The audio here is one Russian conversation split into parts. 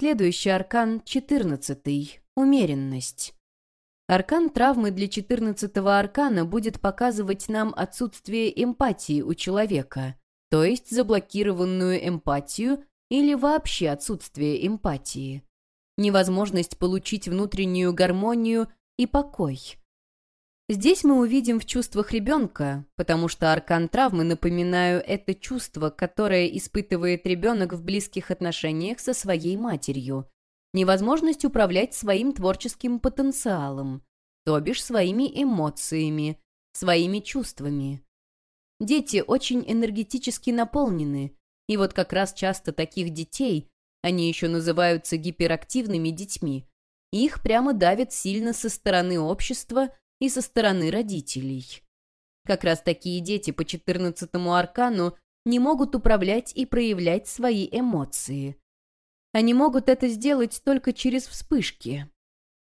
Следующий аркан — четырнадцатый — умеренность. Аркан травмы для четырнадцатого аркана будет показывать нам отсутствие эмпатии у человека, то есть заблокированную эмпатию или вообще отсутствие эмпатии. Невозможность получить внутреннюю гармонию и покой. Здесь мы увидим в чувствах ребенка, потому что аркан травмы, напоминаю, это чувство, которое испытывает ребенок в близких отношениях со своей матерью. Невозможность управлять своим творческим потенциалом, то бишь своими эмоциями, своими чувствами. Дети очень энергетически наполнены, и вот как раз часто таких детей, они еще называются гиперактивными детьми, их прямо давят сильно со стороны общества и со стороны родителей. Как раз такие дети по четырнадцатому аркану не могут управлять и проявлять свои эмоции. Они могут это сделать только через вспышки.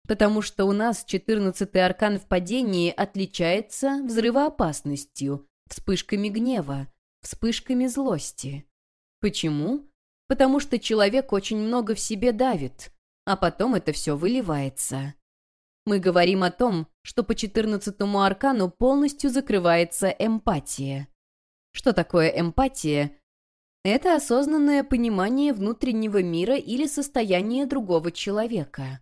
Потому что у нас четырнадцатый аркан в падении отличается взрывоопасностью, вспышками гнева, вспышками злости. Почему? Потому что человек очень много в себе давит, а потом это все выливается. Мы говорим о том, что по четырнадцатому аркану полностью закрывается эмпатия. Что такое эмпатия? Это осознанное понимание внутреннего мира или состояния другого человека.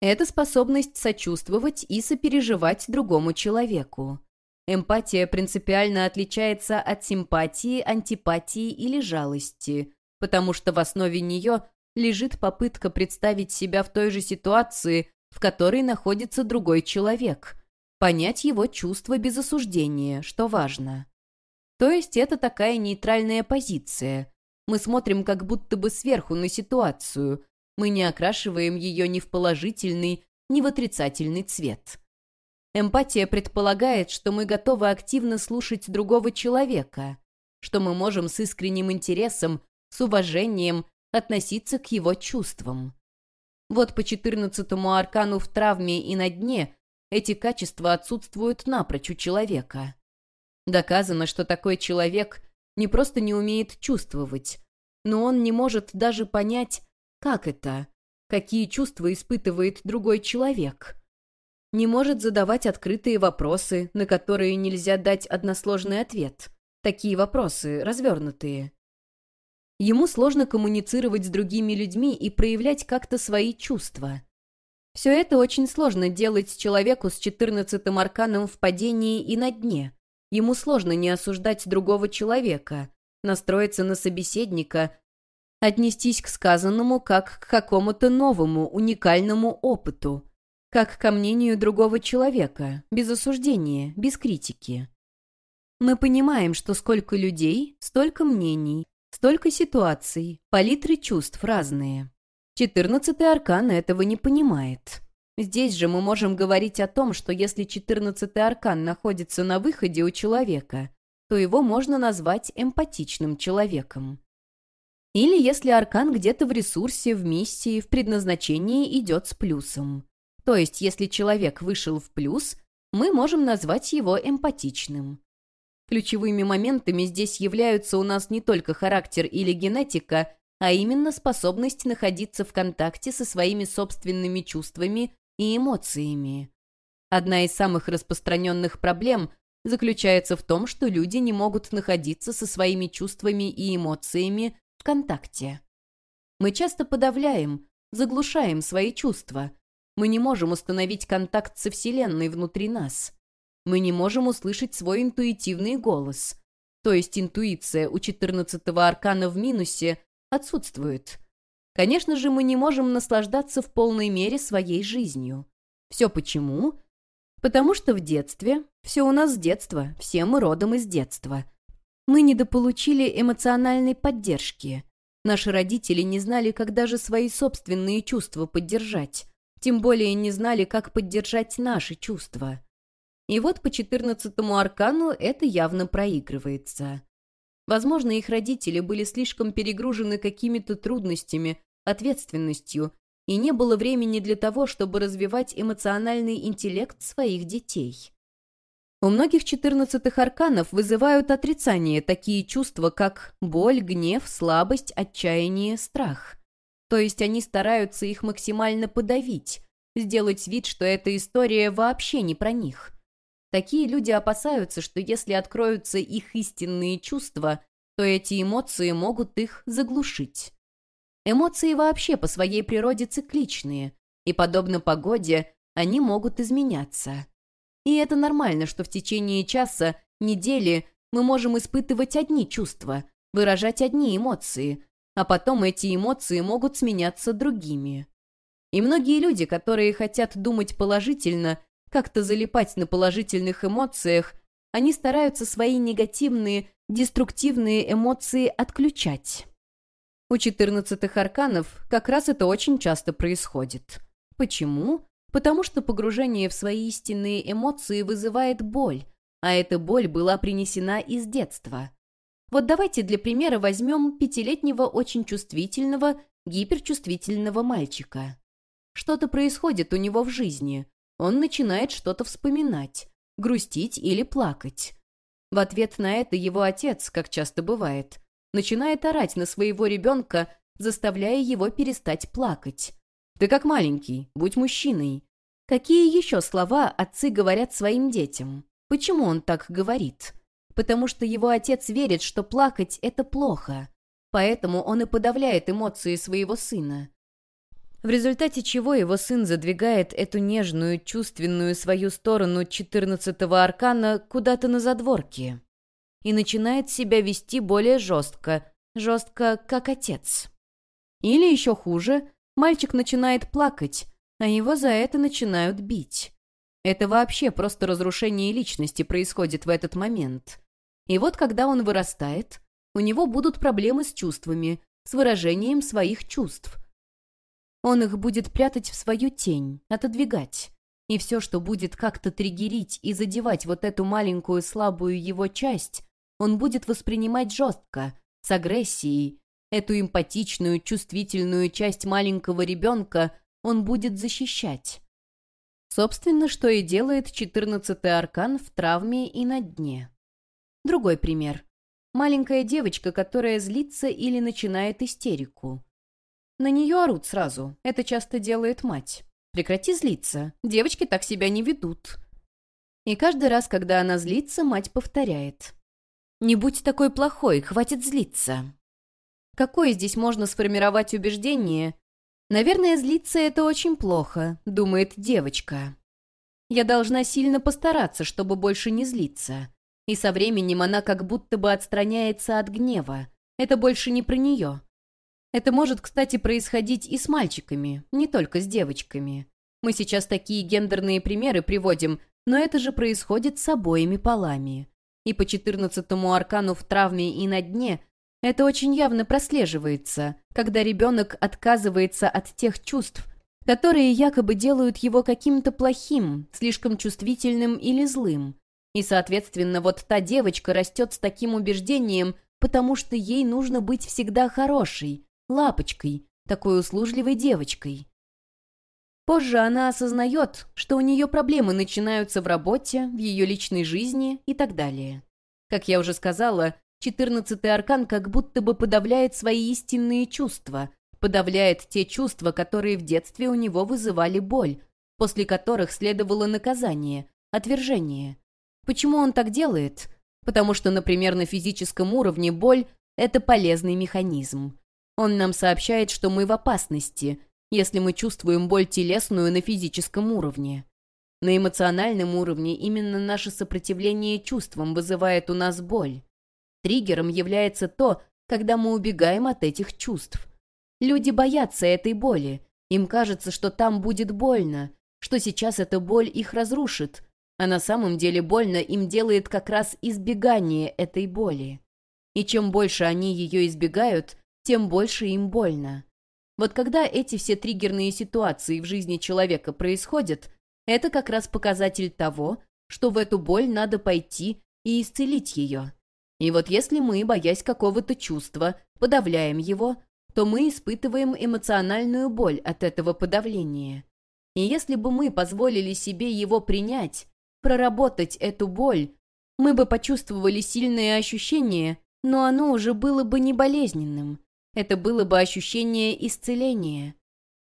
Это способность сочувствовать и сопереживать другому человеку. Эмпатия принципиально отличается от симпатии, антипатии или жалости, потому что в основе нее лежит попытка представить себя в той же ситуации, в которой находится другой человек, понять его чувства без осуждения, что важно. То есть это такая нейтральная позиция. Мы смотрим как будто бы сверху на ситуацию, мы не окрашиваем ее ни в положительный, ни в отрицательный цвет. Эмпатия предполагает, что мы готовы активно слушать другого человека, что мы можем с искренним интересом, с уважением относиться к его чувствам. Вот по четырнадцатому аркану в травме и на дне эти качества отсутствуют напрочь у человека. Доказано, что такой человек не просто не умеет чувствовать, но он не может даже понять, как это, какие чувства испытывает другой человек. Не может задавать открытые вопросы, на которые нельзя дать односложный ответ. Такие вопросы, развернутые. Ему сложно коммуницировать с другими людьми и проявлять как-то свои чувства. Все это очень сложно делать человеку с четырнадцатым арканом в падении и на дне. Ему сложно не осуждать другого человека, настроиться на собеседника, отнестись к сказанному как к какому-то новому, уникальному опыту, как ко мнению другого человека, без осуждения, без критики. Мы понимаем, что сколько людей, столько мнений, Столько ситуаций, палитры чувств разные. Четырнадцатый аркан этого не понимает. Здесь же мы можем говорить о том, что если четырнадцатый аркан находится на выходе у человека, то его можно назвать эмпатичным человеком. Или если аркан где-то в ресурсе, в миссии, в предназначении идет с плюсом. То есть, если человек вышел в плюс, мы можем назвать его эмпатичным. Ключевыми моментами здесь являются у нас не только характер или генетика, а именно способность находиться в контакте со своими собственными чувствами и эмоциями. Одна из самых распространенных проблем заключается в том, что люди не могут находиться со своими чувствами и эмоциями в контакте. Мы часто подавляем, заглушаем свои чувства. Мы не можем установить контакт со Вселенной внутри нас мы не можем услышать свой интуитивный голос. То есть интуиция у 14-го аркана в минусе отсутствует. Конечно же, мы не можем наслаждаться в полной мере своей жизнью. Все почему? Потому что в детстве, все у нас с детства, все мы родом из детства. Мы недополучили эмоциональной поддержки. Наши родители не знали, как даже свои собственные чувства поддержать. Тем более не знали, как поддержать наши чувства. И вот по четырнадцатому аркану это явно проигрывается. Возможно, их родители были слишком перегружены какими-то трудностями, ответственностью, и не было времени для того, чтобы развивать эмоциональный интеллект своих детей. У многих четырнадцатых арканов вызывают отрицание такие чувства, как боль, гнев, слабость, отчаяние, страх. То есть они стараются их максимально подавить, сделать вид, что эта история вообще не про них. Такие люди опасаются, что если откроются их истинные чувства, то эти эмоции могут их заглушить. Эмоции вообще по своей природе цикличные, и, подобно погоде, они могут изменяться. И это нормально, что в течение часа, недели мы можем испытывать одни чувства, выражать одни эмоции, а потом эти эмоции могут сменяться другими. И многие люди, которые хотят думать положительно, как-то залипать на положительных эмоциях, они стараются свои негативные, деструктивные эмоции отключать. У четырнадцатых арканов как раз это очень часто происходит. Почему? Потому что погружение в свои истинные эмоции вызывает боль, а эта боль была принесена из детства. Вот давайте для примера возьмем пятилетнего очень чувствительного, гиперчувствительного мальчика. Что-то происходит у него в жизни. Он начинает что-то вспоминать, грустить или плакать. В ответ на это его отец, как часто бывает, начинает орать на своего ребенка, заставляя его перестать плакать. «Ты как маленький, будь мужчиной». Какие еще слова отцы говорят своим детям? Почему он так говорит? Потому что его отец верит, что плакать – это плохо. Поэтому он и подавляет эмоции своего сына в результате чего его сын задвигает эту нежную, чувственную свою сторону четырнадцатого аркана куда-то на задворки и начинает себя вести более жестко, жестко, как отец. Или еще хуже, мальчик начинает плакать, а его за это начинают бить. Это вообще просто разрушение личности происходит в этот момент. И вот когда он вырастает, у него будут проблемы с чувствами, с выражением своих чувств – он их будет прятать в свою тень, отодвигать. И все, что будет как-то триггерить и задевать вот эту маленькую слабую его часть, он будет воспринимать жестко, с агрессией. Эту эмпатичную, чувствительную часть маленького ребенка он будет защищать. Собственно, что и делает четырнадцатый аркан в травме и на дне. Другой пример. Маленькая девочка, которая злится или начинает истерику. На нее орут сразу. Это часто делает мать. Прекрати злиться. Девочки так себя не ведут. И каждый раз, когда она злится, мать повторяет. «Не будь такой плохой, хватит злиться». Какое здесь можно сформировать убеждение? Наверное, злиться — это очень плохо, думает девочка. Я должна сильно постараться, чтобы больше не злиться. И со временем она как будто бы отстраняется от гнева. Это больше не про нее. Это может, кстати, происходить и с мальчиками, не только с девочками. Мы сейчас такие гендерные примеры приводим, но это же происходит с обоими полами. И по четырнадцатому аркану в травме и на дне это очень явно прослеживается, когда ребенок отказывается от тех чувств, которые якобы делают его каким-то плохим, слишком чувствительным или злым. И, соответственно, вот та девочка растет с таким убеждением, потому что ей нужно быть всегда хорошей, лапочкой, такой услужливой девочкой. Позже она осознает, что у нее проблемы начинаются в работе, в ее личной жизни и так далее. Как я уже сказала, четырнадцатый аркан как будто бы подавляет свои истинные чувства, подавляет те чувства, которые в детстве у него вызывали боль, после которых следовало наказание, отвержение. Почему он так делает? Потому что, например, на физическом уровне боль – это полезный механизм. Он нам сообщает, что мы в опасности, если мы чувствуем боль телесную на физическом уровне. На эмоциональном уровне именно наше сопротивление чувствам вызывает у нас боль. Триггером является то, когда мы убегаем от этих чувств. Люди боятся этой боли. Им кажется, что там будет больно, что сейчас эта боль их разрушит, а на самом деле больно им делает как раз избегание этой боли. И чем больше они ее избегают, тем больше им больно. Вот когда эти все триггерные ситуации в жизни человека происходят, это как раз показатель того, что в эту боль надо пойти и исцелить ее. И вот если мы, боясь какого-то чувства, подавляем его, то мы испытываем эмоциональную боль от этого подавления. И если бы мы позволили себе его принять, проработать эту боль, мы бы почувствовали сильное ощущение, но оно уже было бы не болезненным, это было бы ощущение исцеления.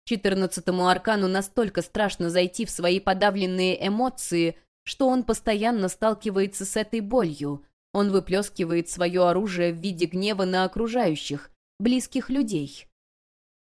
Четырнадцатому аркану настолько страшно зайти в свои подавленные эмоции, что он постоянно сталкивается с этой болью. Он выплескивает свое оружие в виде гнева на окружающих, близких людей.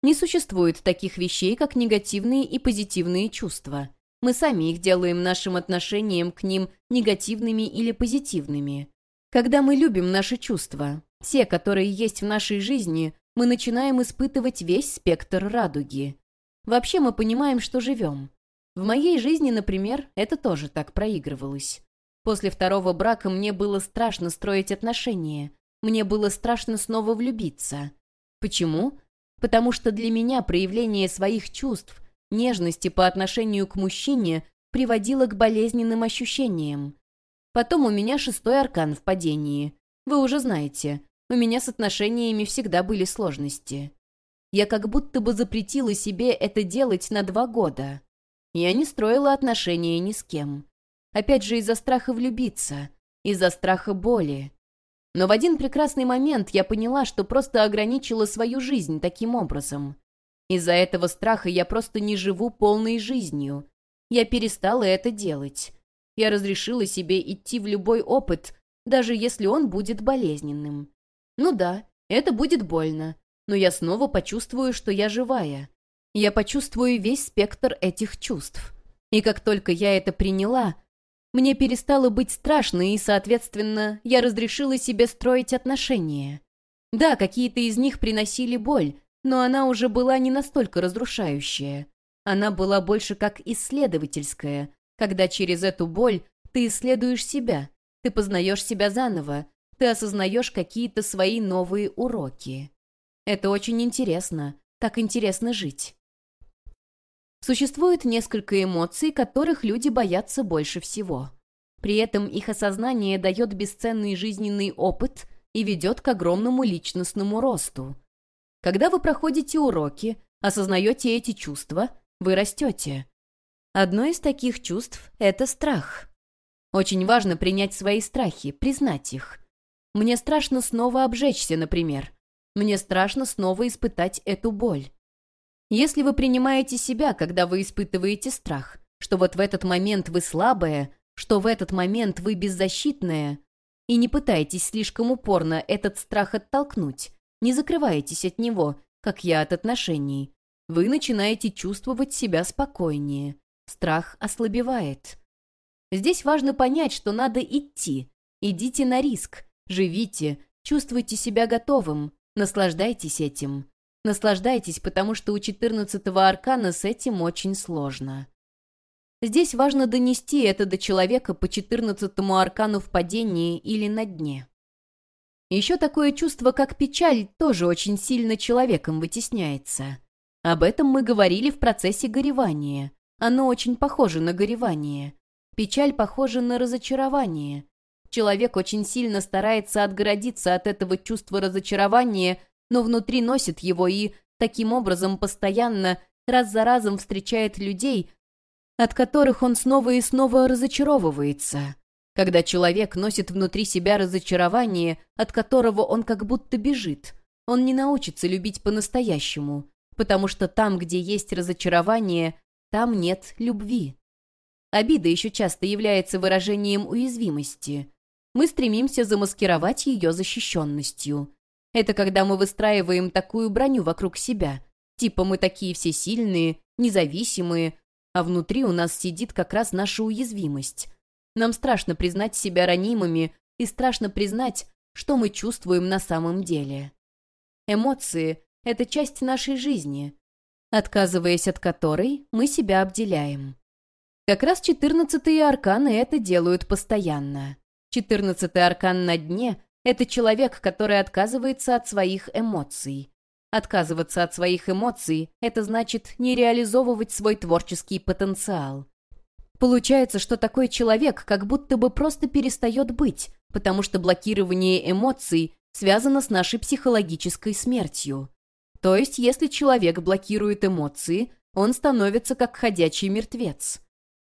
Не существует таких вещей, как негативные и позитивные чувства. Мы сами их делаем нашим отношением к ним негативными или позитивными. Когда мы любим наши чувства, все, которые есть в нашей жизни, мы начинаем испытывать весь спектр радуги. Вообще мы понимаем, что живем. В моей жизни, например, это тоже так проигрывалось. После второго брака мне было страшно строить отношения. Мне было страшно снова влюбиться. Почему? Потому что для меня проявление своих чувств, нежности по отношению к мужчине приводило к болезненным ощущениям. Потом у меня шестой аркан в падении. Вы уже знаете, у меня с отношениями всегда были сложности. Я как будто бы запретила себе это делать на два года. Я не строила отношения ни с кем. Опять же из-за страха влюбиться, из-за страха боли. Но в один прекрасный момент я поняла, что просто ограничила свою жизнь таким образом. Из-за этого страха я просто не живу полной жизнью. Я перестала это делать. Я разрешила себе идти в любой опыт, даже если он будет болезненным. Ну да, это будет больно, но я снова почувствую, что я живая. Я почувствую весь спектр этих чувств. И как только я это приняла, мне перестало быть страшно, и, соответственно, я разрешила себе строить отношения. Да, какие-то из них приносили боль, но она уже была не настолько разрушающая. Она была больше как исследовательская, когда через эту боль ты исследуешь себя, ты познаешь себя заново, ты осознаешь какие-то свои новые уроки. Это очень интересно, так интересно жить. Существует несколько эмоций, которых люди боятся больше всего. При этом их осознание дает бесценный жизненный опыт и ведет к огромному личностному росту. Когда вы проходите уроки, осознаете эти чувства, вы растете. Одно из таких чувств — это страх. Очень важно принять свои страхи, признать их. Мне страшно снова обжечься, например. Мне страшно снова испытать эту боль. Если вы принимаете себя, когда вы испытываете страх, что вот в этот момент вы слабая, что в этот момент вы беззащитная, и не пытаетесь слишком упорно этот страх оттолкнуть, не закрываетесь от него, как я от отношений, вы начинаете чувствовать себя спокойнее страх ослабевает. Здесь важно понять, что надо идти. Идите на риск, живите, чувствуйте себя готовым, наслаждайтесь этим. Наслаждайтесь, потому что у 14-го аркана с этим очень сложно. Здесь важно донести это до человека по 14-му аркану в падении или на дне. Еще такое чувство, как печаль, тоже очень сильно человеком вытесняется. Об этом мы говорили в процессе горевания. Оно очень похоже на горевание. Печаль похожа на разочарование. Человек очень сильно старается отгородиться от этого чувства разочарования, но внутри носит его и, таким образом, постоянно, раз за разом встречает людей, от которых он снова и снова разочаровывается. Когда человек носит внутри себя разочарование, от которого он как будто бежит, он не научится любить по-настоящему, потому что там, где есть разочарование, там нет любви. Обида еще часто является выражением уязвимости. Мы стремимся замаскировать ее защищенностью. Это когда мы выстраиваем такую броню вокруг себя. Типа мы такие все сильные, независимые, а внутри у нас сидит как раз наша уязвимость. Нам страшно признать себя ранимыми и страшно признать, что мы чувствуем на самом деле. Эмоции — это часть нашей жизни, отказываясь от которой мы себя обделяем. Как раз четырнадцатые арканы это делают постоянно. Четырнадцатый аркан на дне — это человек, который отказывается от своих эмоций. Отказываться от своих эмоций — это значит не реализовывать свой творческий потенциал. Получается, что такой человек как будто бы просто перестает быть, потому что блокирование эмоций связано с нашей психологической смертью. То есть, если человек блокирует эмоции, он становится как ходячий мертвец.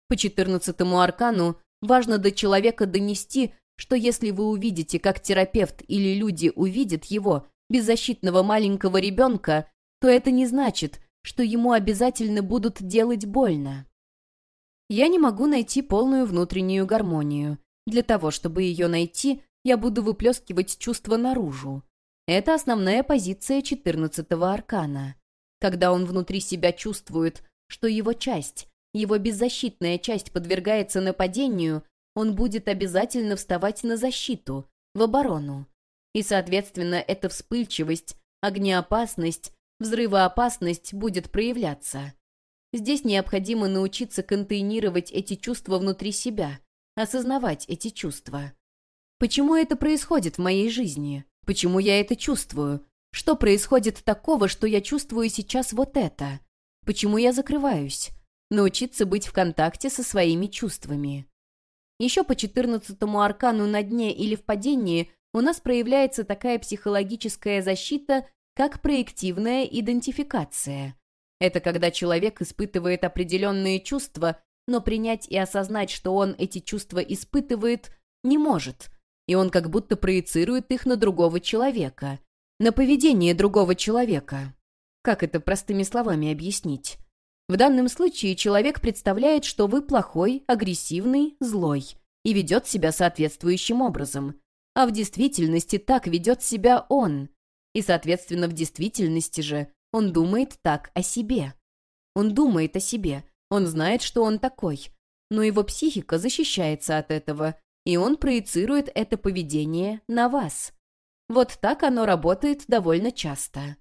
По четырнадцатому аркану важно до человека донести, что если вы увидите, как терапевт или люди увидят его, беззащитного маленького ребенка, то это не значит, что ему обязательно будут делать больно. Я не могу найти полную внутреннюю гармонию. Для того, чтобы ее найти, я буду выплескивать чувства наружу. Это основная позиция 14-го аркана. Когда он внутри себя чувствует, что его часть, его беззащитная часть подвергается нападению, он будет обязательно вставать на защиту, в оборону. И, соответственно, эта вспыльчивость, огнеопасность, взрывоопасность будет проявляться. Здесь необходимо научиться контейнировать эти чувства внутри себя, осознавать эти чувства. Почему это происходит в моей жизни? Почему я это чувствую? Что происходит такого, что я чувствую сейчас вот это? Почему я закрываюсь? Научиться быть в контакте со своими чувствами. Еще по четырнадцатому аркану на дне или в падении у нас проявляется такая психологическая защита, как проективная идентификация. Это когда человек испытывает определенные чувства, но принять и осознать, что он эти чувства испытывает, не может, и он как будто проецирует их на другого человека, на поведение другого человека. Как это простыми словами объяснить? В данном случае человек представляет, что вы плохой, агрессивный, злой и ведет себя соответствующим образом. А в действительности так ведет себя он. И, соответственно, в действительности же он думает так о себе. Он думает о себе, он знает, что он такой. Но его психика защищается от этого, и он проецирует это поведение на вас. Вот так оно работает довольно часто.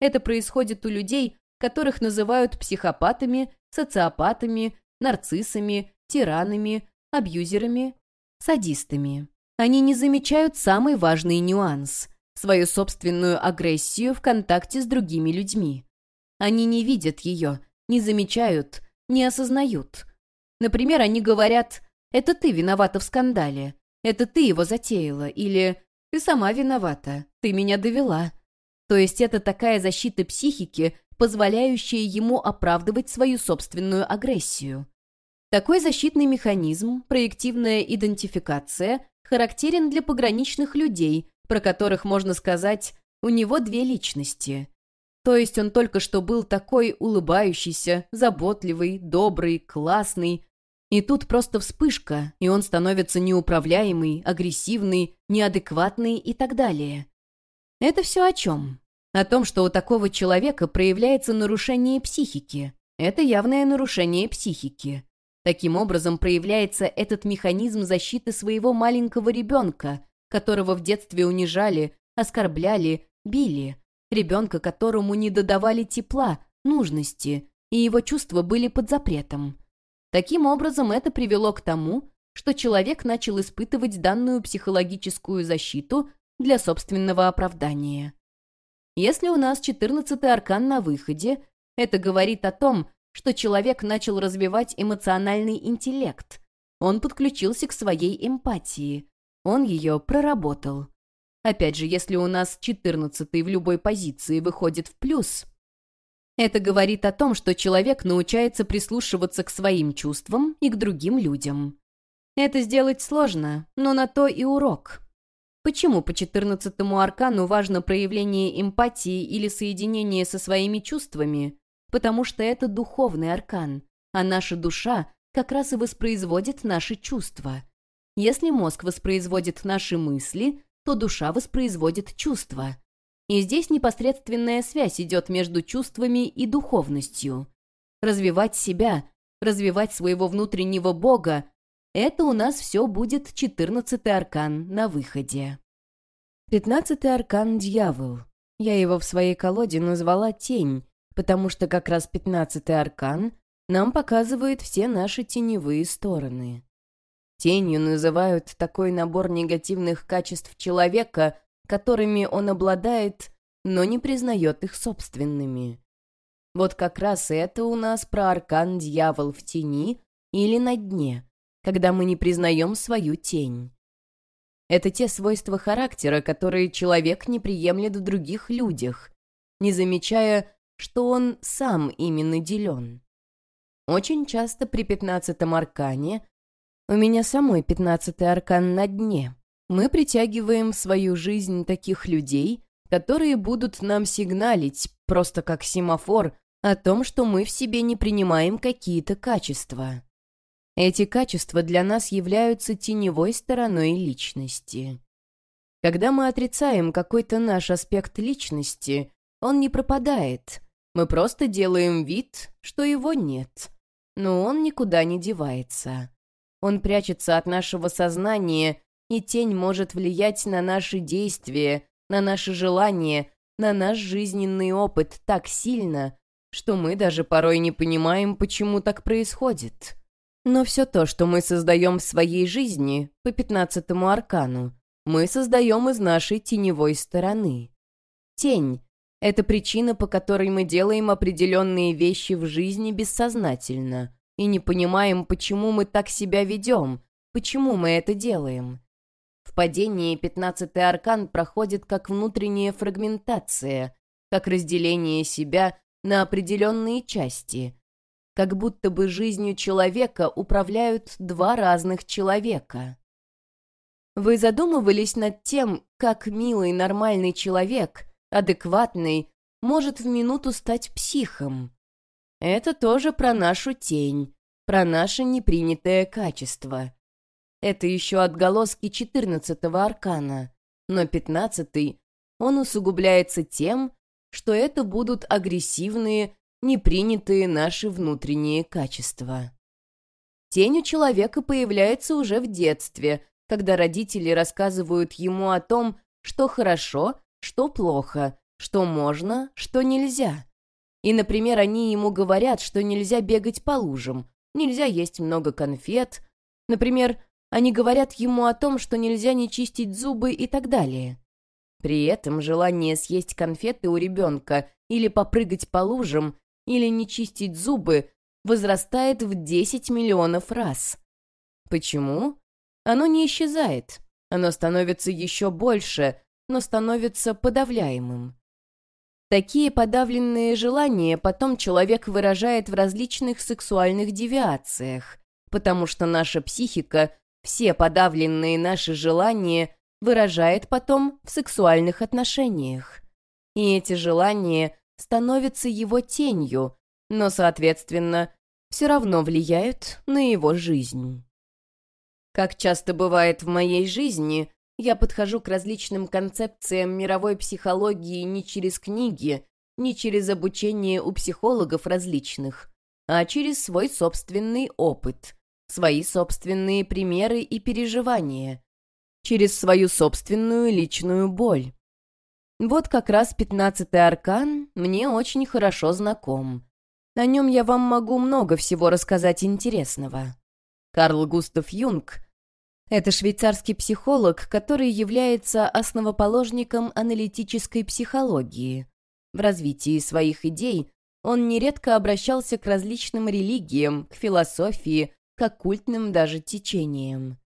Это происходит у людей, которых называют психопатами, социопатами, нарциссами, тиранами, абьюзерами, садистами. Они не замечают самый важный нюанс – свою собственную агрессию в контакте с другими людьми. Они не видят ее, не замечают, не осознают. Например, они говорят «это ты виновата в скандале», «это ты его затеяла» или «ты сама виновата, ты меня довела». То есть это такая защита психики, позволяющая ему оправдывать свою собственную агрессию. Такой защитный механизм, проективная идентификация, характерен для пограничных людей, про которых можно сказать «у него две личности». То есть он только что был такой улыбающийся, заботливый, добрый, классный, и тут просто вспышка, и он становится неуправляемый, агрессивный, неадекватный и так далее. Это все о чем? О том, что у такого человека проявляется нарушение психики. Это явное нарушение психики. Таким образом проявляется этот механизм защиты своего маленького ребенка, которого в детстве унижали, оскорбляли, били. Ребенка, которому не додавали тепла, нужности, и его чувства были под запретом. Таким образом, это привело к тому, что человек начал испытывать данную психологическую защиту для собственного оправдания. Если у нас 14-й аркан на выходе, это говорит о том, что человек начал развивать эмоциональный интеллект. Он подключился к своей эмпатии. Он ее проработал. Опять же, если у нас 14 в любой позиции выходит в плюс, это говорит о том, что человек научается прислушиваться к своим чувствам и к другим людям. Это сделать сложно, но на то и урок. Почему по 14-му аркану важно проявление эмпатии или соединение со своими чувствами? потому что это духовный аркан, а наша душа как раз и воспроизводит наши чувства. Если мозг воспроизводит наши мысли, то душа воспроизводит чувства. И здесь непосредственная связь идет между чувствами и духовностью. Развивать себя, развивать своего внутреннего Бога – это у нас все будет четырнадцатый аркан на выходе. Пятнадцатый аркан – дьявол. Я его в своей колоде назвала «тень», потому что как раз пятнадцатый аркан нам показывает все наши теневые стороны. Тенью называют такой набор негативных качеств человека, которыми он обладает, но не признает их собственными. Вот как раз это у нас про аркан «Дьявол в тени» или «На дне», когда мы не признаем свою тень. Это те свойства характера, которые человек не приемлет в других людях, не замечая, что он сам ими наделен. Очень часто при пятнадцатом аркане, у меня самой пятнадцатый аркан на дне, мы притягиваем в свою жизнь таких людей, которые будут нам сигналить, просто как семафор, о том, что мы в себе не принимаем какие-то качества. Эти качества для нас являются теневой стороной личности. Когда мы отрицаем какой-то наш аспект личности, он не пропадает. Мы просто делаем вид, что его нет. Но он никуда не девается. Он прячется от нашего сознания, и тень может влиять на наши действия, на наши желания, на наш жизненный опыт так сильно, что мы даже порой не понимаем, почему так происходит. Но все то, что мы создаем в своей жизни, по пятнадцатому аркану, мы создаем из нашей теневой стороны. Тень — это причина, по которой мы делаем определенные вещи в жизни бессознательно и не понимаем, почему мы так себя ведем, почему мы это делаем. В падении пятнадцатый аркан проходит как внутренняя фрагментация, как разделение себя на определенные части, как будто бы жизнью человека управляют два разных человека. Вы задумывались над тем, как милый нормальный человек, адекватный, может в минуту стать психом? Это тоже про нашу тень, про наше непринятое качество. Это еще отголоски четырнадцатого аркана, но пятнадцатый, он усугубляется тем, что это будут агрессивные, непринятые наши внутренние качества. Тень у человека появляется уже в детстве, когда родители рассказывают ему о том, что хорошо, что плохо, что можно, что нельзя. И, например, они ему говорят, что нельзя бегать по лужам, нельзя есть много конфет. Например, они говорят ему о том, что нельзя не чистить зубы и так далее. При этом желание съесть конфеты у ребенка или попрыгать по лужам, или не чистить зубы возрастает в 10 миллионов раз. Почему? Оно не исчезает. Оно становится еще больше, но становится подавляемым. Такие подавленные желания потом человек выражает в различных сексуальных девиациях, потому что наша психика все подавленные наши желания выражает потом в сексуальных отношениях. И эти желания становятся его тенью, но, соответственно, все равно влияют на его жизнь. Как часто бывает в моей жизни, я подхожу к различным концепциям мировой психологии не через книги, не через обучение у психологов различных, а через свой собственный опыт, свои собственные примеры и переживания, через свою собственную личную боль. Вот как раз пятнадцатый аркан мне очень хорошо знаком. О нем я вам могу много всего рассказать интересного. Карл Густав Юнг — это швейцарский психолог, который является основоположником аналитической психологии. В развитии своих идей он нередко обращался к различным религиям, к философии, к оккультным даже течениям.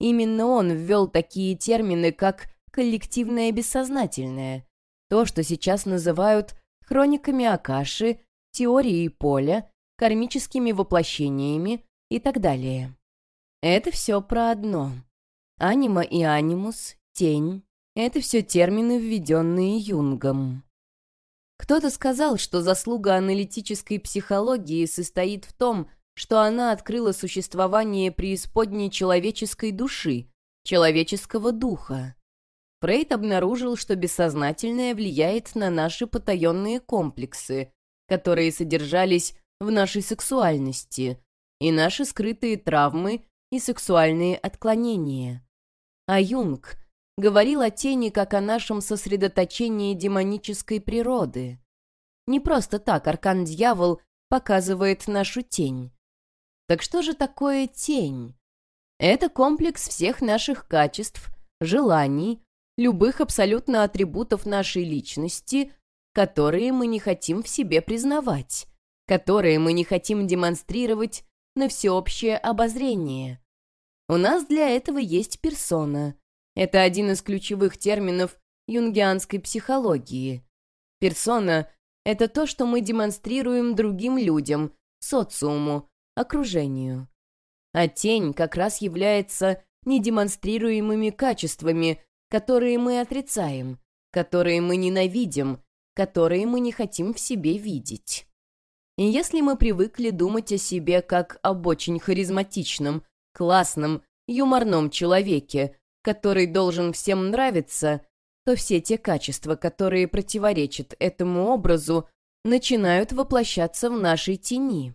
Именно он ввел такие термины, как «коллективное бессознательное», то, что сейчас называют хрониками Акаши, теорией поля, кармическими воплощениями и так далее. Это все про одно. Анима и анимус, тень — это все термины, введенные Юнгом. Кто-то сказал, что заслуга аналитической психологии состоит в том, что она открыла существование преисподней человеческой души, человеческого духа. Фрейд обнаружил, что бессознательное влияет на наши потаенные комплексы, которые содержались в нашей сексуальности, и наши скрытые травмы и сексуальные отклонения. А Юнг говорил о тени как о нашем сосредоточении демонической природы. Не просто так аркан-дьявол показывает нашу тень. Так что же такое тень? Это комплекс всех наших качеств, желаний, любых абсолютно атрибутов нашей личности, которые мы не хотим в себе признавать, которые мы не хотим демонстрировать на всеобщее обозрение. У нас для этого есть персона. Это один из ключевых терминов юнгианской психологии. Персона — это то, что мы демонстрируем другим людям, социуму, окружению. А тень как раз является недемонстрируемыми качествами, которые мы отрицаем, которые мы ненавидим, которые мы не хотим в себе видеть. И если мы привыкли думать о себе как об очень харизматичном, классном, юморном человеке, который должен всем нравиться, то все те качества, которые противоречат этому образу, начинают воплощаться в нашей тени.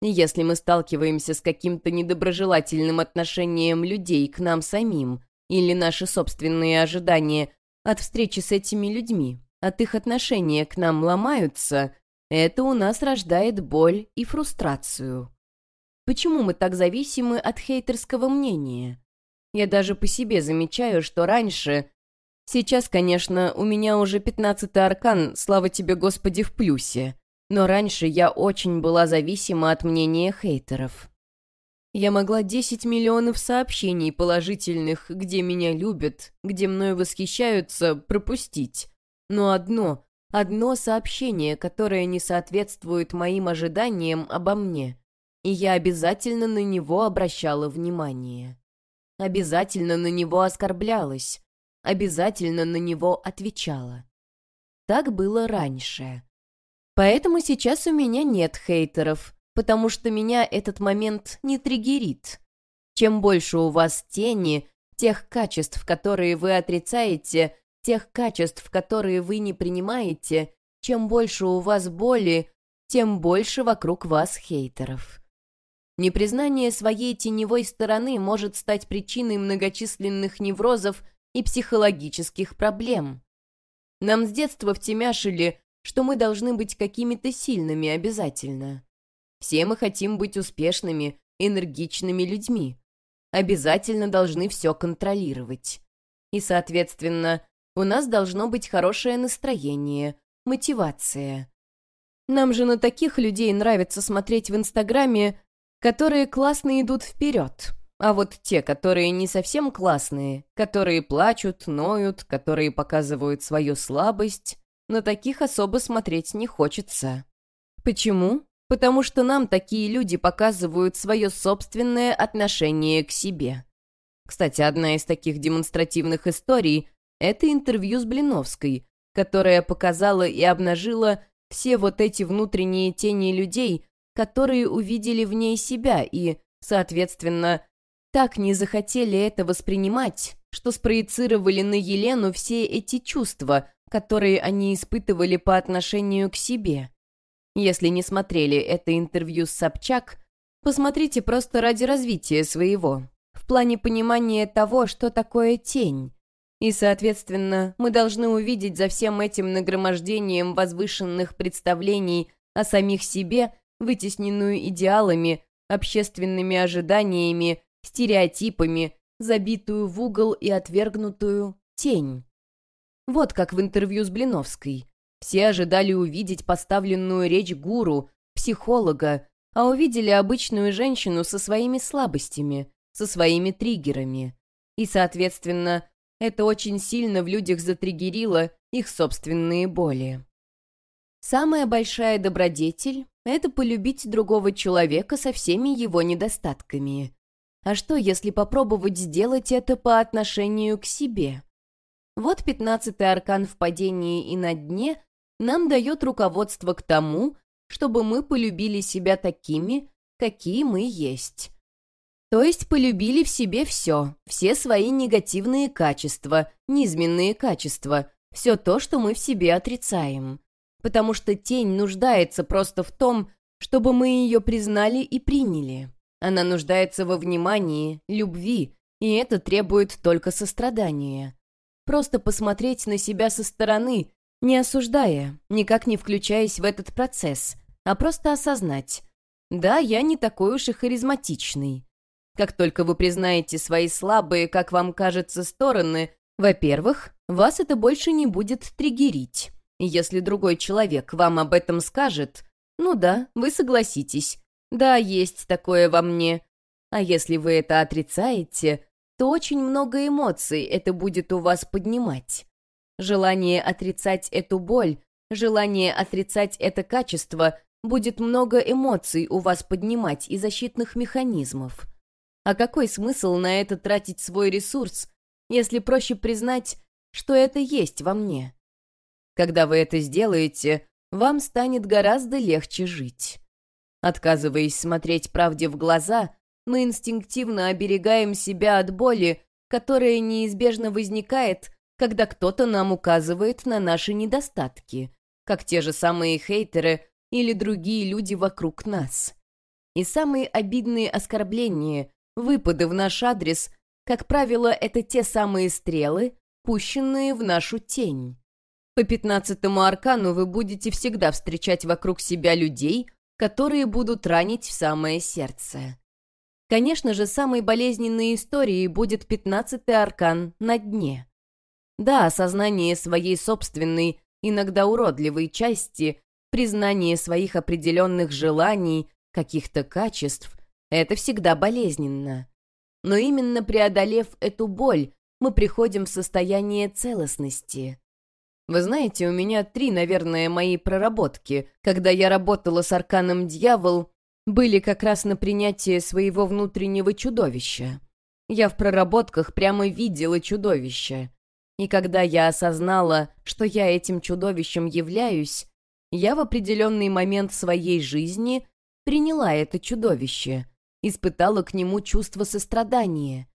Если мы сталкиваемся с каким-то недоброжелательным отношением людей к нам самим или наши собственные ожидания от встречи с этими людьми, от их отношения к нам ломаются, это у нас рождает боль и фрустрацию. Почему мы так зависимы от хейтерского мнения? Я даже по себе замечаю, что раньше... Сейчас, конечно, у меня уже пятнадцатый аркан, слава тебе, Господи, в плюсе. Но раньше я очень была зависима от мнения хейтеров. Я могла 10 миллионов сообщений положительных, где меня любят, где мной восхищаются, пропустить. Но одно, одно сообщение, которое не соответствует моим ожиданиям обо мне, и я обязательно на него обращала внимание. Обязательно на него оскорблялась, обязательно на него отвечала. Так было раньше. Поэтому сейчас у меня нет хейтеров, потому что меня этот момент не триггерит. Чем больше у вас тени, тех качеств, которые вы отрицаете, тех качеств, которые вы не принимаете, чем больше у вас боли, тем больше вокруг вас хейтеров. Непризнание своей теневой стороны может стать причиной многочисленных неврозов и психологических проблем. Нам с детства втемяшили, что мы должны быть какими-то сильными обязательно. Все мы хотим быть успешными, энергичными людьми. Обязательно должны все контролировать. И, соответственно, у нас должно быть хорошее настроение, мотивация. Нам же на таких людей нравится смотреть в Инстаграме, которые классно идут вперед. А вот те, которые не совсем классные, которые плачут, ноют, которые показывают свою слабость, на таких особо смотреть не хочется. Почему? Потому что нам такие люди показывают свое собственное отношение к себе. Кстати, одна из таких демонстративных историй — это интервью с Блиновской, которая показала и обнажила все вот эти внутренние тени людей, которые увидели в ней себя и, соответственно, так не захотели это воспринимать, что спроецировали на Елену все эти чувства, которые они испытывали по отношению к себе. Если не смотрели это интервью с Собчак, посмотрите просто ради развития своего, в плане понимания того, что такое тень. И, соответственно, мы должны увидеть за всем этим нагромождением возвышенных представлений о самих себе, вытесненную идеалами, общественными ожиданиями, стереотипами, забитую в угол и отвергнутую тень. Вот как в интервью с Блиновской. Все ожидали увидеть поставленную речь гуру, психолога, а увидели обычную женщину со своими слабостями, со своими триггерами. И, соответственно, это очень сильно в людях затриггерило их собственные боли. Самая большая добродетель — это полюбить другого человека со всеми его недостатками. А что, если попробовать сделать это по отношению к себе? Вот пятнадцатый аркан в падении и на дне нам дает руководство к тому, чтобы мы полюбили себя такими, какие мы есть. То есть полюбили в себе все, все свои негативные качества, низменные качества, все то, что мы в себе отрицаем. Потому что тень нуждается просто в том, чтобы мы ее признали и приняли. Она нуждается во внимании, любви, и это требует только сострадания. Просто посмотреть на себя со стороны, не осуждая, никак не включаясь в этот процесс, а просто осознать. Да, я не такой уж и харизматичный. Как только вы признаете свои слабые, как вам кажется, стороны, во-первых, вас это больше не будет триггерить. Если другой человек вам об этом скажет, ну да, вы согласитесь. Да, есть такое во мне. А если вы это отрицаете, то очень много эмоций это будет у вас поднимать. Желание отрицать эту боль, желание отрицать это качество будет много эмоций у вас поднимать и защитных механизмов. А какой смысл на это тратить свой ресурс, если проще признать, что это есть во мне. Когда вы это сделаете, вам станет гораздо легче жить. Отказываясь смотреть правде в глаза, мы инстинктивно оберегаем себя от боли, которая неизбежно возникает, когда кто-то нам указывает на наши недостатки, как те же самые хейтеры или другие люди вокруг нас. И самые обидные оскорбления, выпады в наш адрес, как правило, это те самые стрелы, пущенные в нашу тень. По пятнадцатому аркану вы будете всегда встречать вокруг себя людей, которые будут ранить в самое сердце. Конечно же, самой болезненной историей будет пятнадцатый аркан на дне. Да, осознание своей собственной, иногда уродливой части, признание своих определенных желаний, каких-то качеств — это всегда болезненно. Но именно преодолев эту боль, мы приходим в состояние целостности. Вы знаете, у меня три, наверное, мои проработки, когда я работала с арканом «Дьявол», были как раз на принятие своего внутреннего чудовища. Я в проработках прямо видела чудовище. И когда я осознала, что я этим чудовищем являюсь, я в определенный момент своей жизни приняла это чудовище, испытала к нему чувство сострадания.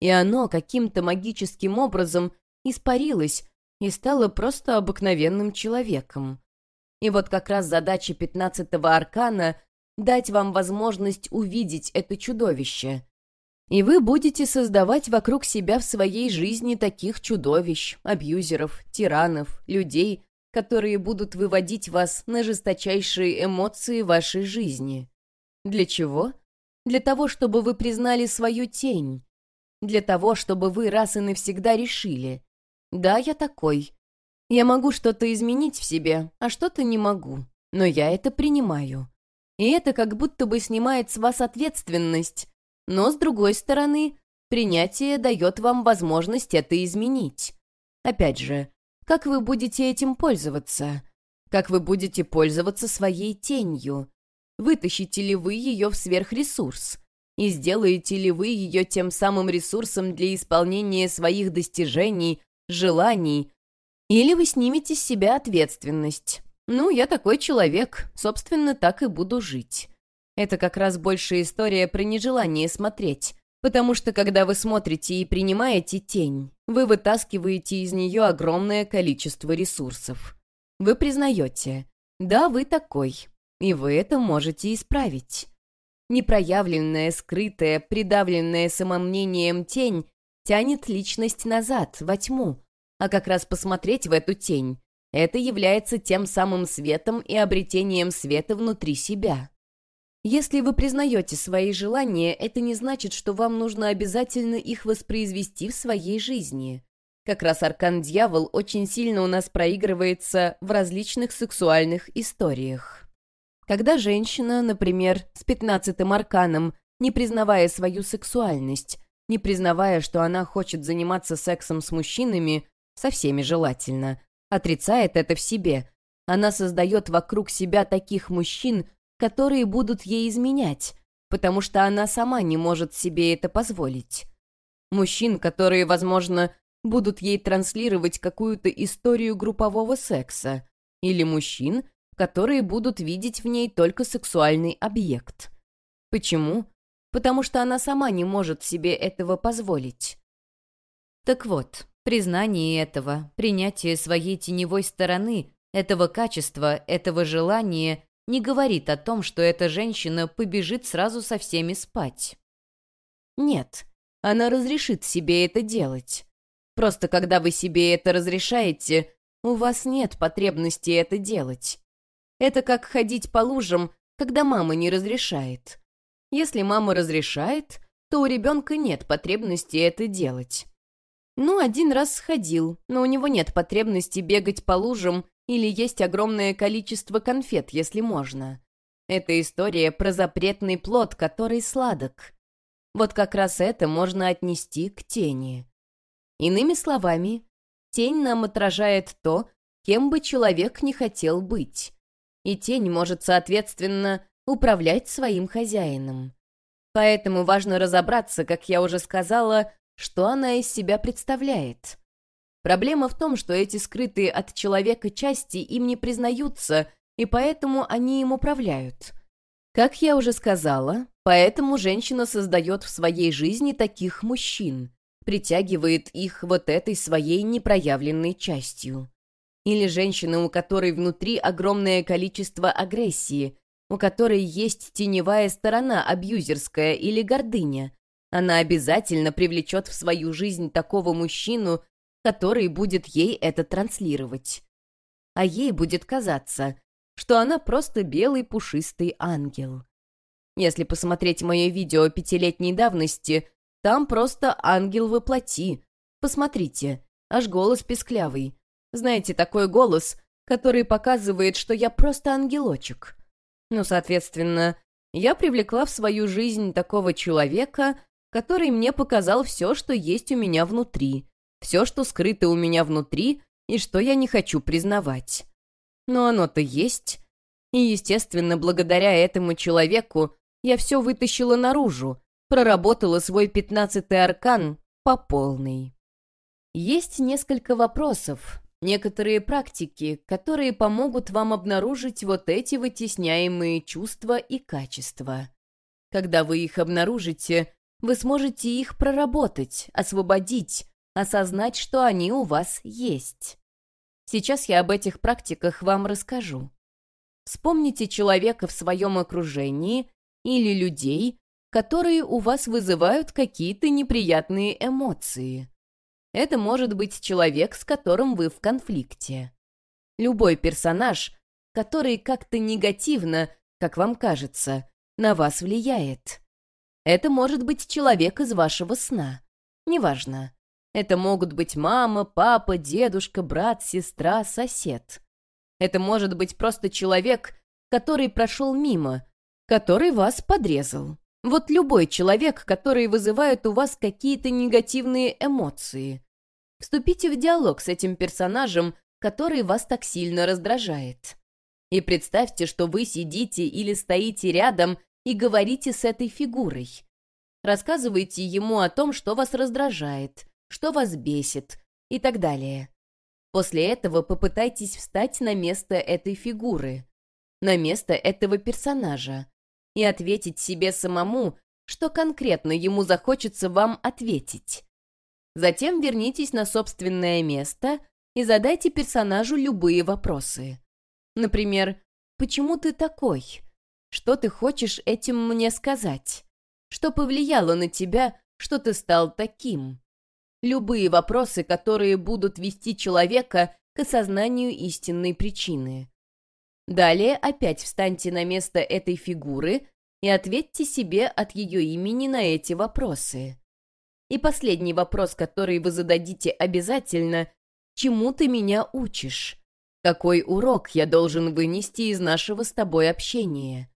И оно каким-то магическим образом испарилось и стало просто обыкновенным человеком. И вот как раз задача пятнадцатого аркана — дать вам возможность увидеть это чудовище. И вы будете создавать вокруг себя в своей жизни таких чудовищ, абьюзеров, тиранов, людей, которые будут выводить вас на жесточайшие эмоции вашей жизни. Для чего? Для того, чтобы вы признали свою тень. Для того, чтобы вы раз и навсегда решили. Да, я такой. Я могу что-то изменить в себе, а что-то не могу. Но я это принимаю. И это как будто бы снимает с вас ответственность. Но, с другой стороны, принятие дает вам возможность это изменить. Опять же, как вы будете этим пользоваться? Как вы будете пользоваться своей тенью? Вытащите ли вы ее в сверхресурс? И сделаете ли вы ее тем самым ресурсом для исполнения своих достижений, желаний? Или вы снимете с себя ответственность? Ну, я такой человек, собственно, так и буду жить. Это как раз большая история про нежелание смотреть, Потому что когда вы смотрите и принимаете тень, вы вытаскиваете из нее огромное количество ресурсов. Вы признаете, да, вы такой, и вы это можете исправить. Непроявленная, скрытая, придавленная самомнением тень тянет личность назад, во тьму, а как раз посмотреть в эту тень — это является тем самым светом и обретением света внутри себя. Если вы признаете свои желания, это не значит, что вам нужно обязательно их воспроизвести в своей жизни. Как раз аркан-дьявол очень сильно у нас проигрывается в различных сексуальных историях. Когда женщина, например, с пятнадцатым арканом, не признавая свою сексуальность, не признавая, что она хочет заниматься сексом с мужчинами, со всеми желательно, отрицает это в себе, она создает вокруг себя таких мужчин, которые будут ей изменять, потому что она сама не может себе это позволить. Мужчин, которые, возможно, будут ей транслировать какую-то историю группового секса, или мужчин, которые будут видеть в ней только сексуальный объект. Почему? Потому что она сама не может себе этого позволить. Так вот, признание этого, принятие своей теневой стороны, этого качества, этого желания не говорит о том, что эта женщина побежит сразу со всеми спать. Нет, она разрешит себе это делать. Просто когда вы себе это разрешаете, у вас нет потребности это делать. Это как ходить по лужам, когда мама не разрешает. Если мама разрешает, то у ребенка нет потребности это делать. Ну, один раз сходил, но у него нет потребности бегать по лужам или есть огромное количество конфет, если можно. Это история про запретный плод, который сладок. Вот как раз это можно отнести к тени. Иными словами, тень нам отражает то, кем бы человек не хотел быть. И тень может, соответственно, управлять своим хозяином. Поэтому важно разобраться, как я уже сказала, что она из себя представляет. Проблема в том, что эти скрытые от человека части им не признаются, и поэтому они им управляют. Как я уже сказала, поэтому женщина создает в своей жизни таких мужчин, притягивает их вот этой своей непроявленной частью. Или женщина, у которой внутри огромное количество агрессии, у которой есть теневая сторона, абьюзерская или гордыня. Она обязательно привлечет в свою жизнь такого мужчину, который будет ей это транслировать. А ей будет казаться, что она просто белый пушистый ангел. Если посмотреть мое видео пятилетней давности, там просто ангел воплоти. Посмотрите, аж голос песклявый. Знаете, такой голос, который показывает, что я просто ангелочек. Ну, соответственно, я привлекла в свою жизнь такого человека, который мне показал все, что есть у меня внутри, все, что скрыто у меня внутри и что я не хочу признавать. Но оно-то есть. И, естественно, благодаря этому человеку я все вытащила наружу, проработала свой пятнадцатый аркан по полной. Есть несколько вопросов, некоторые практики, которые помогут вам обнаружить вот эти вытесняемые чувства и качества. Когда вы их обнаружите, вы сможете их проработать, освободить, осознать, что они у вас есть. Сейчас я об этих практиках вам расскажу. Вспомните человека в своем окружении или людей, которые у вас вызывают какие-то неприятные эмоции. Это может быть человек, с которым вы в конфликте. Любой персонаж, который как-то негативно, как вам кажется, на вас влияет. Это может быть человек из вашего сна. Неважно. Это могут быть мама, папа, дедушка, брат, сестра, сосед. Это может быть просто человек, который прошел мимо, который вас подрезал. Вот любой человек, который вызывает у вас какие-то негативные эмоции. Вступите в диалог с этим персонажем, который вас так сильно раздражает. И представьте, что вы сидите или стоите рядом и говорите с этой фигурой. Рассказывайте ему о том, что вас раздражает, что вас бесит и так далее. После этого попытайтесь встать на место этой фигуры, на место этого персонажа и ответить себе самому, что конкретно ему захочется вам ответить. Затем вернитесь на собственное место и задайте персонажу любые вопросы. Например, «Почему ты такой? Что ты хочешь этим мне сказать? Что повлияло на тебя, что ты стал таким?» Любые вопросы, которые будут вести человека к осознанию истинной причины. Далее опять встаньте на место этой фигуры и ответьте себе от ее имени на эти вопросы. И последний вопрос, который вы зададите обязательно, чему ты меня учишь? Какой урок я должен вынести из нашего с тобой общения?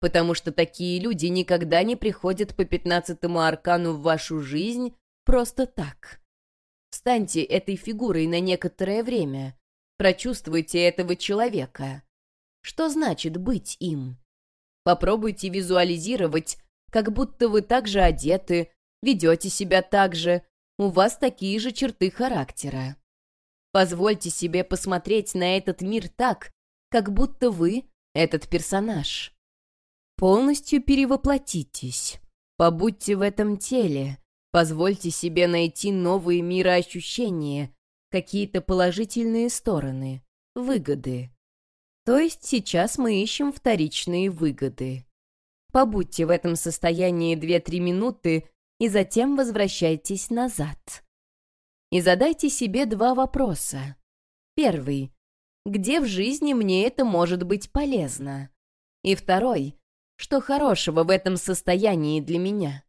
Потому что такие люди никогда не приходят по пятнадцатому аркану в вашу жизнь Просто так. Станьте этой фигурой на некоторое время. Прочувствуйте этого человека. Что значит быть им? Попробуйте визуализировать, как будто вы также одеты, ведете себя так же, у вас такие же черты характера. Позвольте себе посмотреть на этот мир так, как будто вы — этот персонаж. Полностью перевоплотитесь. Побудьте в этом теле, Позвольте себе найти новые мироощущения, какие-то положительные стороны, выгоды. То есть сейчас мы ищем вторичные выгоды. Побудьте в этом состоянии 2-3 минуты и затем возвращайтесь назад. И задайте себе два вопроса. Первый. Где в жизни мне это может быть полезно? И второй. Что хорошего в этом состоянии для меня?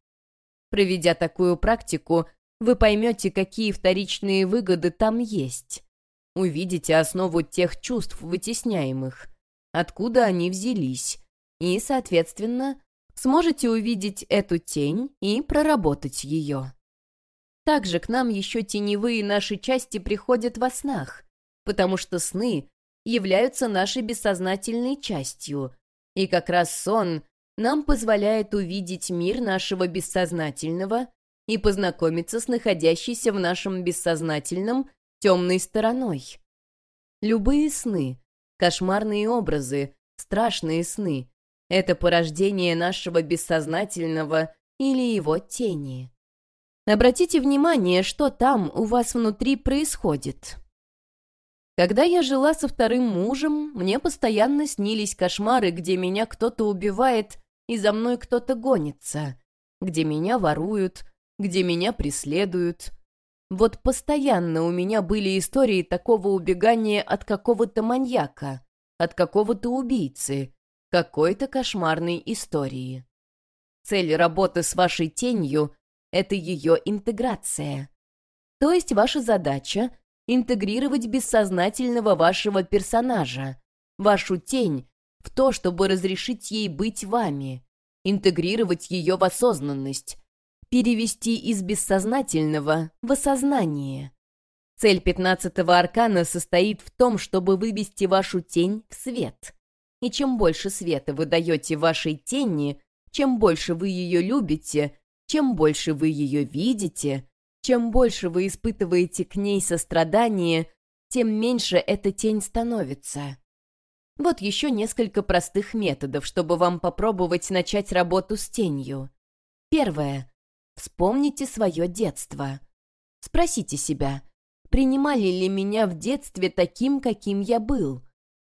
Проведя такую практику, вы поймете, какие вторичные выгоды там есть. Увидите основу тех чувств вытесняемых, откуда они взялись, и, соответственно, сможете увидеть эту тень и проработать ее. Также к нам еще теневые наши части приходят во снах, потому что сны являются нашей бессознательной частью, и как раз сон нам позволяет увидеть мир нашего бессознательного и познакомиться с находящейся в нашем бессознательном темной стороной. Любые сны, кошмарные образы, страшные сны — это порождение нашего бессознательного или его тени. Обратите внимание, что там у вас внутри происходит. Когда я жила со вторым мужем, мне постоянно снились кошмары, где меня кто-то убивает и за мной кто-то гонится, где меня воруют, где меня преследуют. Вот постоянно у меня были истории такого убегания от какого-то маньяка, от какого-то убийцы, какой-то кошмарной истории. Цель работы с вашей тенью — это ее интеграция. То есть ваша задача интегрировать бессознательного вашего персонажа, вашу тень, в то, чтобы разрешить ей быть вами, интегрировать ее в осознанность, перевести из бессознательного в осознание. Цель пятнадцатого аркана состоит в том, чтобы вывести вашу тень в свет. И чем больше света вы даете вашей тени, чем больше вы ее любите, чем больше вы ее видите, чем больше вы испытываете к ней сострадание, тем меньше эта тень становится. Вот еще несколько простых методов, чтобы вам попробовать начать работу с тенью. Первое. Вспомните свое детство. Спросите себя, принимали ли меня в детстве таким, каким я был?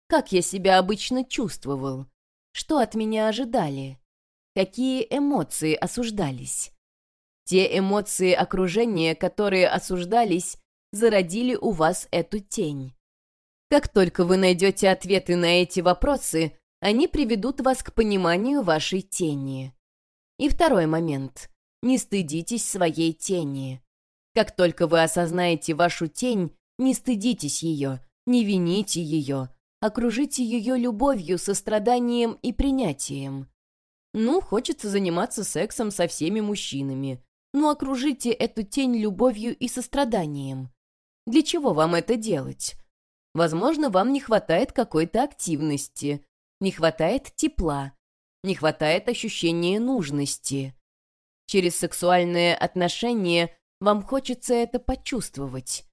Как я себя обычно чувствовал? Что от меня ожидали? Какие эмоции осуждались? Те эмоции окружения, которые осуждались, зародили у вас эту тень. Как только вы найдете ответы на эти вопросы, они приведут вас к пониманию вашей тени. И второй момент. Не стыдитесь своей тени. Как только вы осознаете вашу тень, не стыдитесь ее, не вините ее, окружите ее любовью, состраданием и принятием. Ну, хочется заниматься сексом со всеми мужчинами но окружите эту тень любовью и состраданием. Для чего вам это делать? Возможно, вам не хватает какой-то активности, не хватает тепла, не хватает ощущения нужности. Через сексуальные отношения вам хочется это почувствовать.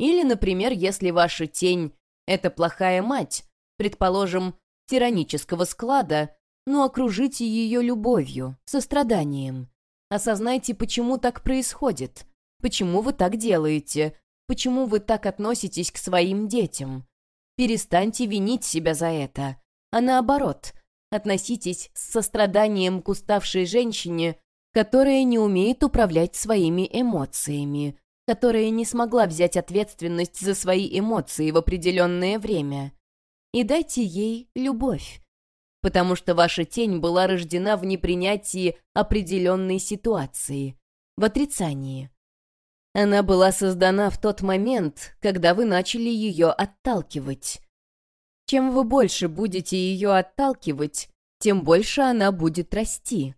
Или, например, если ваша тень — это плохая мать, предположим, тиранического склада, но окружите ее любовью, состраданием. Осознайте, почему так происходит. Почему вы так делаете? Почему вы так относитесь к своим детям? Перестаньте винить себя за это. А наоборот, относитесь с состраданием к уставшей женщине, которая не умеет управлять своими эмоциями, которая не смогла взять ответственность за свои эмоции в определенное время. И дайте ей любовь потому что ваша тень была рождена в непринятии определенной ситуации, в отрицании. Она была создана в тот момент, когда вы начали ее отталкивать. Чем вы больше будете ее отталкивать, тем больше она будет расти.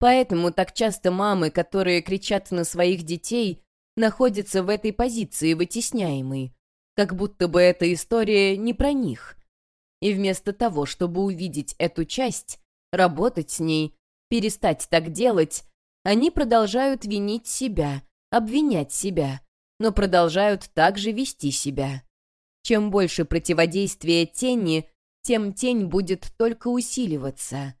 Поэтому так часто мамы, которые кричат на своих детей, находятся в этой позиции вытесняемой, как будто бы эта история не про них, и вместо того, чтобы увидеть эту часть, работать с ней, перестать так делать, они продолжают винить себя, обвинять себя, но продолжают также вести себя. Чем больше противодействия тени, тем тень будет только усиливаться.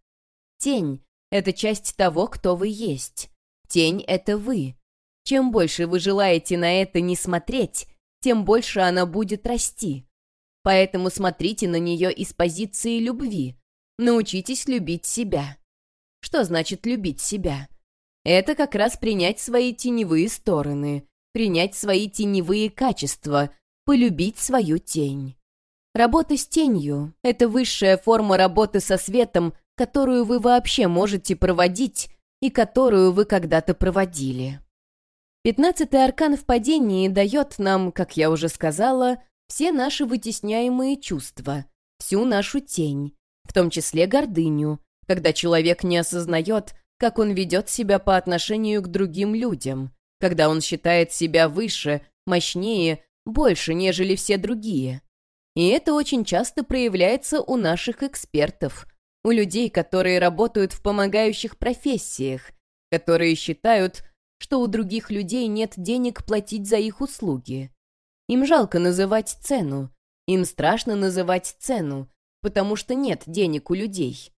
Тень — это часть того, кто вы есть. Тень — это вы. Чем больше вы желаете на это не смотреть, тем больше она будет расти. Поэтому смотрите на нее из позиции любви. Научитесь любить себя. Что значит любить себя? Это как раз принять свои теневые стороны, принять свои теневые качества, полюбить свою тень. Работа с тенью — это высшая форма работы со светом, которую вы вообще можете проводить и которую вы когда-то проводили. Пятнадцатый аркан в падении дает нам, как я уже сказала, все наши вытесняемые чувства, всю нашу тень, в том числе гордыню, когда человек не осознает, как он ведет себя по отношению к другим людям, когда он считает себя выше, мощнее, больше, нежели все другие. И это очень часто проявляется у наших экспертов, у людей, которые работают в помогающих профессиях, которые считают, что у других людей нет денег платить за их услуги. Им жалко называть цену. Им страшно называть цену, потому что нет денег у людей.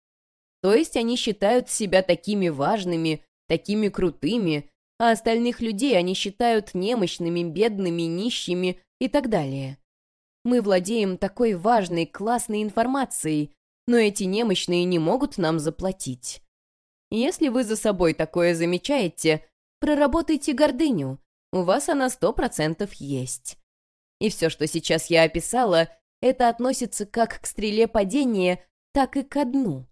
То есть они считают себя такими важными, такими крутыми, а остальных людей они считают немощными, бедными, нищими и так далее. Мы владеем такой важной, классной информацией, но эти немощные не могут нам заплатить. Если вы за собой такое замечаете, проработайте гордыню, у вас она сто процентов есть. И все, что сейчас я описала, это относится как к стреле падения, так и ко дну.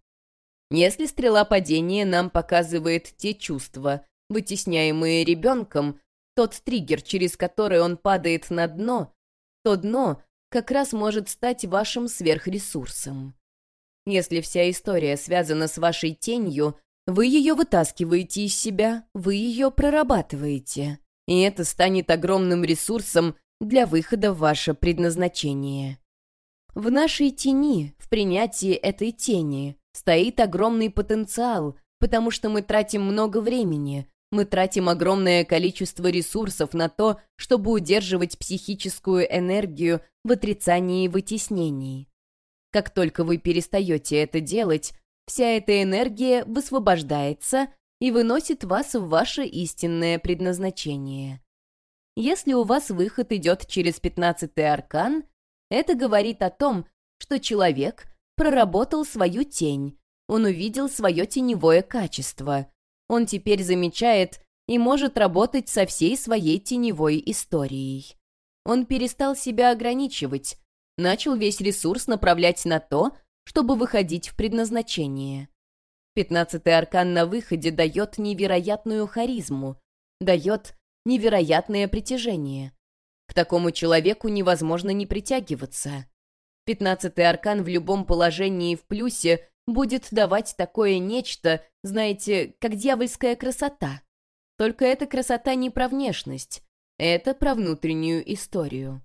Если стрела падения нам показывает те чувства, вытесняемые ребенком, тот триггер, через который он падает на дно, то дно как раз может стать вашим сверхресурсом. Если вся история связана с вашей тенью, вы ее вытаскиваете из себя, вы ее прорабатываете. И это станет огромным ресурсом для выхода в ваше предназначение. В нашей тени, в принятии этой тени, стоит огромный потенциал, потому что мы тратим много времени, мы тратим огромное количество ресурсов на то, чтобы удерживать психическую энергию в отрицании и вытеснении. Как только вы перестаете это делать, Вся эта энергия высвобождается и выносит вас в ваше истинное предназначение. Если у вас выход идет через пятнадцатый аркан, это говорит о том, что человек проработал свою тень, он увидел свое теневое качество. Он теперь замечает и может работать со всей своей теневой историей. Он перестал себя ограничивать, начал весь ресурс направлять на то, чтобы выходить в предназначение. Пятнадцатый аркан на выходе дает невероятную харизму, дает невероятное притяжение. К такому человеку невозможно не притягиваться. Пятнадцатый аркан в любом положении в плюсе будет давать такое нечто, знаете, как дьявольская красота. Только эта красота не про внешность, это про внутреннюю историю.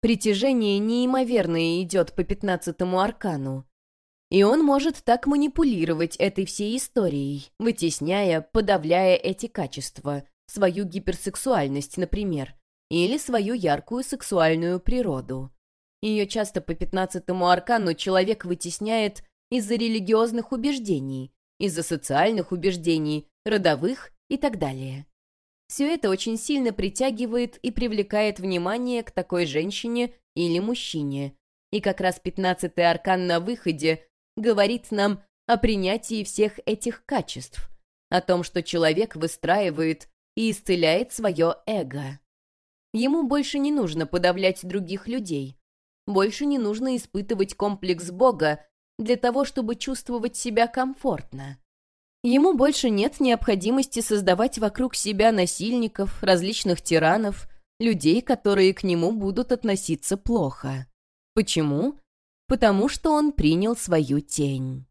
Притяжение неимоверное идет по пятнадцатому аркану. И он может так манипулировать этой всей историей, вытесняя, подавляя эти качества, свою гиперсексуальность, например, или свою яркую сексуальную природу. Ее часто по пятнадцатому аркану человек вытесняет из-за религиозных убеждений, из-за социальных убеждений, родовых и так далее. Все это очень сильно притягивает и привлекает внимание к такой женщине или мужчине. И как раз пятнадцатый аркан на выходе говорит нам о принятии всех этих качеств, о том, что человек выстраивает и исцеляет свое эго. Ему больше не нужно подавлять других людей, больше не нужно испытывать комплекс Бога для того, чтобы чувствовать себя комфортно. Ему больше нет необходимости создавать вокруг себя насильников, различных тиранов, людей, которые к нему будут относиться плохо. Почему? потому что он принял свою тень.